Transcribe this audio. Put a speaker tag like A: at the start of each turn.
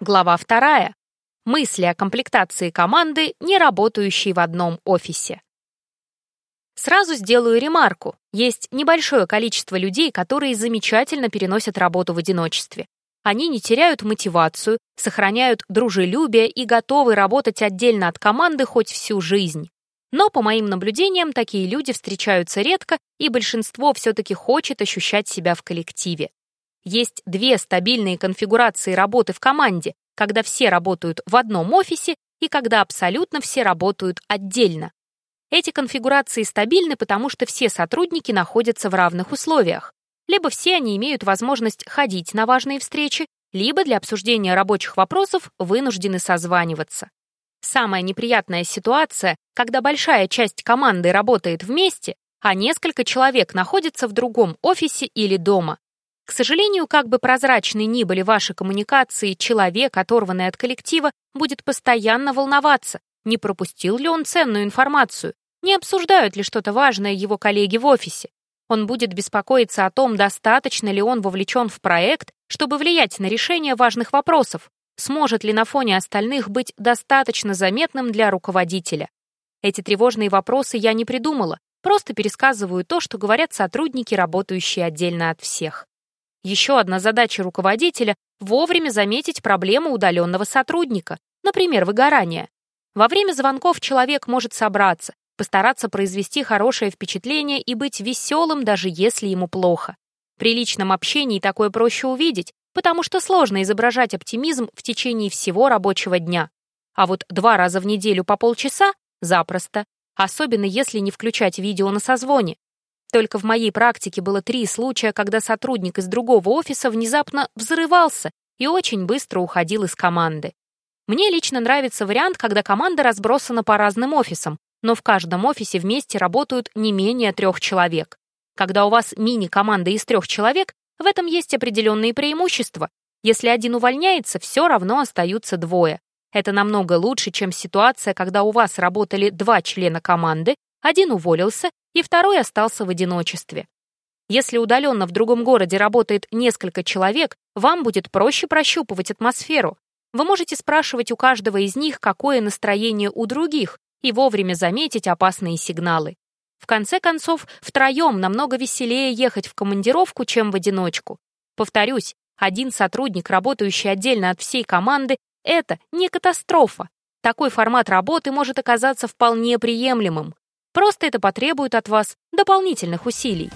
A: Глава вторая. Мысли о комплектации команды, не работающей в одном офисе. Сразу сделаю ремарку. Есть небольшое количество людей, которые замечательно переносят работу в одиночестве. Они не теряют мотивацию, сохраняют дружелюбие и готовы работать отдельно от команды хоть всю жизнь. Но, по моим наблюдениям, такие люди встречаются редко, и большинство все-таки хочет ощущать себя в коллективе. Есть две стабильные конфигурации работы в команде, когда все работают в одном офисе и когда абсолютно все работают отдельно. Эти конфигурации стабильны, потому что все сотрудники находятся в равных условиях. Либо все они имеют возможность ходить на важные встречи, либо для обсуждения рабочих вопросов вынуждены созваниваться. Самая неприятная ситуация, когда большая часть команды работает вместе, а несколько человек находятся в другом офисе или дома. К сожалению, как бы прозрачны ни были ваши коммуникации, человек, оторванный от коллектива, будет постоянно волноваться, не пропустил ли он ценную информацию, не обсуждают ли что-то важное его коллеги в офисе. Он будет беспокоиться о том, достаточно ли он вовлечен в проект, чтобы влиять на решение важных вопросов, сможет ли на фоне остальных быть достаточно заметным для руководителя. Эти тревожные вопросы я не придумала, просто пересказываю то, что говорят сотрудники, работающие отдельно от всех. Еще одна задача руководителя — вовремя заметить проблему удаленного сотрудника, например, выгорание. Во время звонков человек может собраться, постараться произвести хорошее впечатление и быть веселым, даже если ему плохо. При личном общении такое проще увидеть, потому что сложно изображать оптимизм в течение всего рабочего дня. А вот два раза в неделю по полчаса — запросто, особенно если не включать видео на созвоне. Только в моей практике было три случая, когда сотрудник из другого офиса внезапно взрывался и очень быстро уходил из команды. Мне лично нравится вариант, когда команда разбросана по разным офисам, но в каждом офисе вместе работают не менее трех человек. Когда у вас мини-команда из трех человек, в этом есть определенные преимущества. Если один увольняется, все равно остаются двое. Это намного лучше, чем ситуация, когда у вас работали два члена команды, один уволился, и второй остался в одиночестве. Если удаленно в другом городе работает несколько человек, вам будет проще прощупывать атмосферу. Вы можете спрашивать у каждого из них, какое настроение у других, и вовремя заметить опасные сигналы. В конце концов, втроем намного веселее ехать в командировку, чем в одиночку. Повторюсь, один сотрудник, работающий отдельно от всей команды, это не катастрофа. Такой формат работы может оказаться вполне приемлемым. Просто это потребует от вас дополнительных усилий.